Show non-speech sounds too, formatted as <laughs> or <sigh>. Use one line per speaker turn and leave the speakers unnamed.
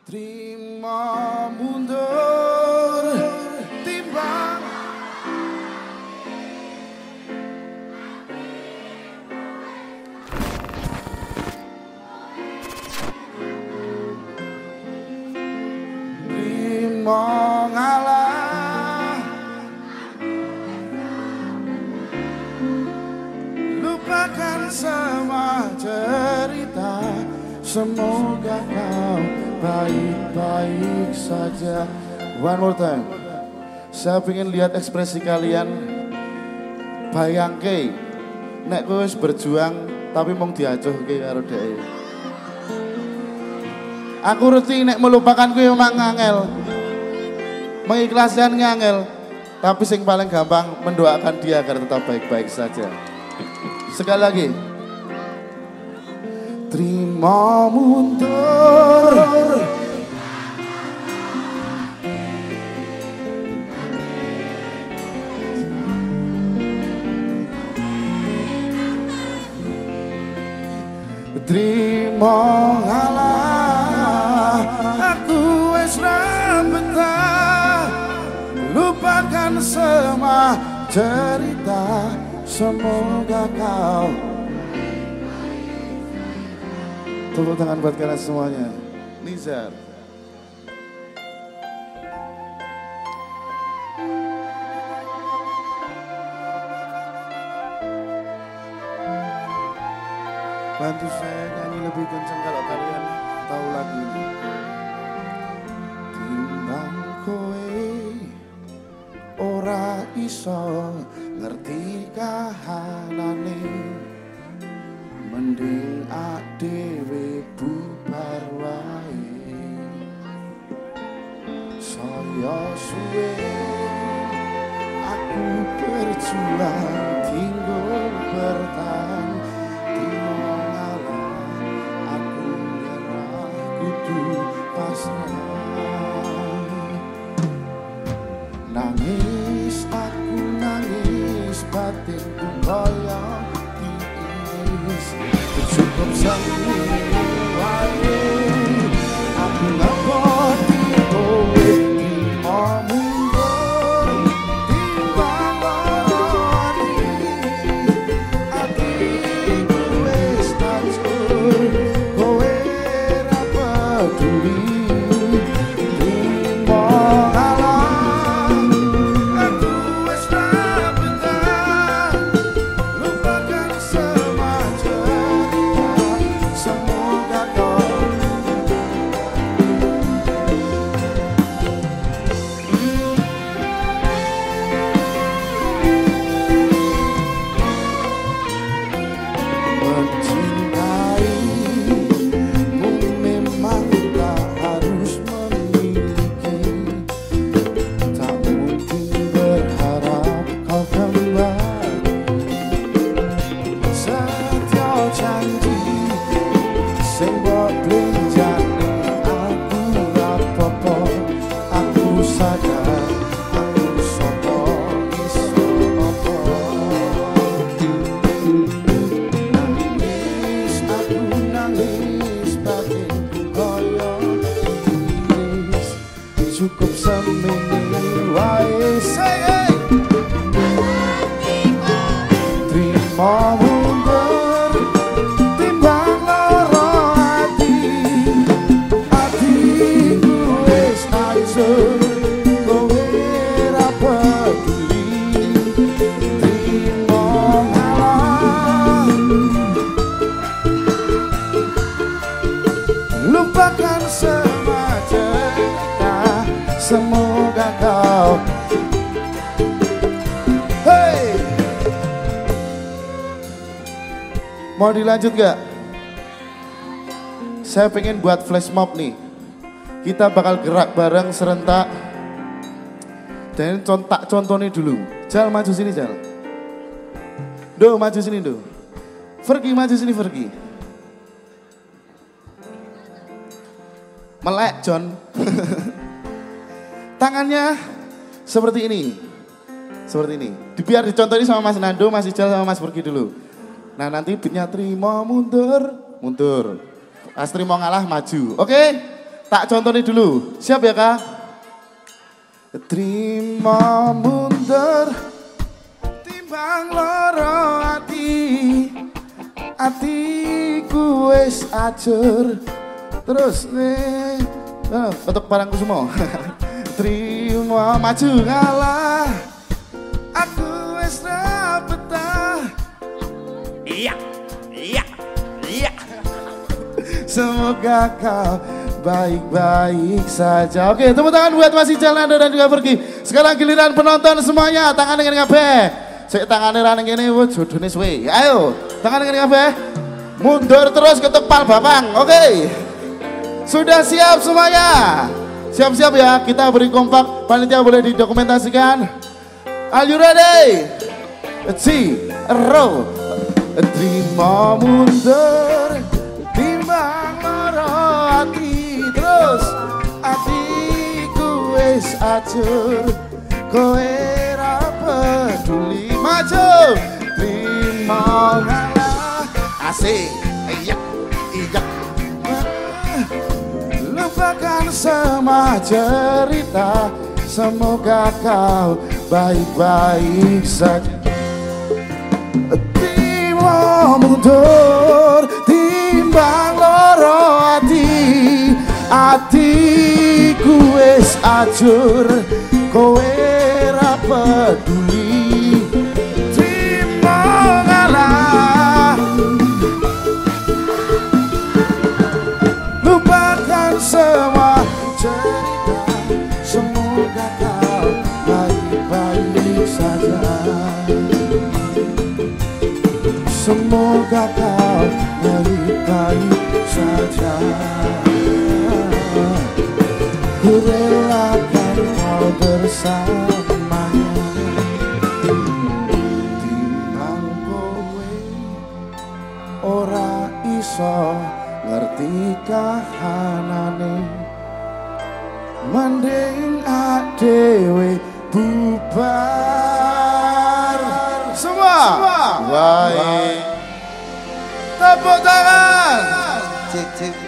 Terima mundur timbang Terima ngalah Lupakan semua cerita kau baik-baik saja. One more time. Saya ingin lihat ekspresi kalian. Bayangke Nek kowe berjuang Tapi mong diacuhke karo dhek Aku ngerti nek melupakan kuwi memang ngangel. Mengikhlaskan ngangel. Tapi sing paling gampang mendoakan dia agar tetap baik-baik saja. Sekali lagi Terima mundur Terima ngalah. Aku wis ra betah. Lupakan semua cerita. Semoga kau Tepuk tangan buat kalian semuanya. Nizar. Bantu saya nyanyi lebih kencang kalau kalian tahu lagu ini. Timbang kowe ora iso ngerti kahanane mending adewe bubar wae. Saya suwe aku berjuang tinggal bertahan. Timo ngalah aku nyerah kudu pasrah. Nangis aku nangis batinku diiris 曾 Mau dilanjut gak? Saya pengen buat flash mob nih Kita bakal gerak bareng serentak Dan contak contohnya dulu Jal maju sini Jal Do maju sini Do Fergi maju sini Fergi Melek John. <laughs> Tangannya seperti ini. Seperti ini. Biar dicontohin sama Mas Nando, Mas Ijal sama Mas Pergi dulu. Nah nanti beatnya terima mundur, mundur. Pas terima ngalah maju. Oke? Tak contohnya dulu. Siap ya kak? Terima mundur timbang loro hati Hatiku wis acur Terus nih oh, Untuk barangku semua <laughs> Terima maju ngalah Semoga kau baik-baik saja. Oke, tepuk tangan buat Mas Ijal Nando dan juga pergi. Sekarang giliran penonton semuanya, tangan dengan kabeh. Saya tangannya running ini, wujud jodone suwe. Ayo, tangan dengan kabeh. Mundur terus ke tepal babang. Oke. Sudah siap semuanya? Siap-siap ya, kita beri kompak. Panitia boleh didokumentasikan. Are you ready? Zero. Terima mundur acur kowe ra peduli. Maju terima ngalah asik. Iya iya. Lupakan semua cerita. Semoga kau baik-baik saja. Timo mundur timbang loro ati atiku wis acur kowe ra peduli. Timo ngalah. Lupakan semua cerita semoga kau baik-baik saja. Semoga kau baik-baik saja bersamanya Timbang kowe ora iso ngerti kahanane. Mending adewe bubar. Semua, Baik. Tepuk tangan.
Cek, cek.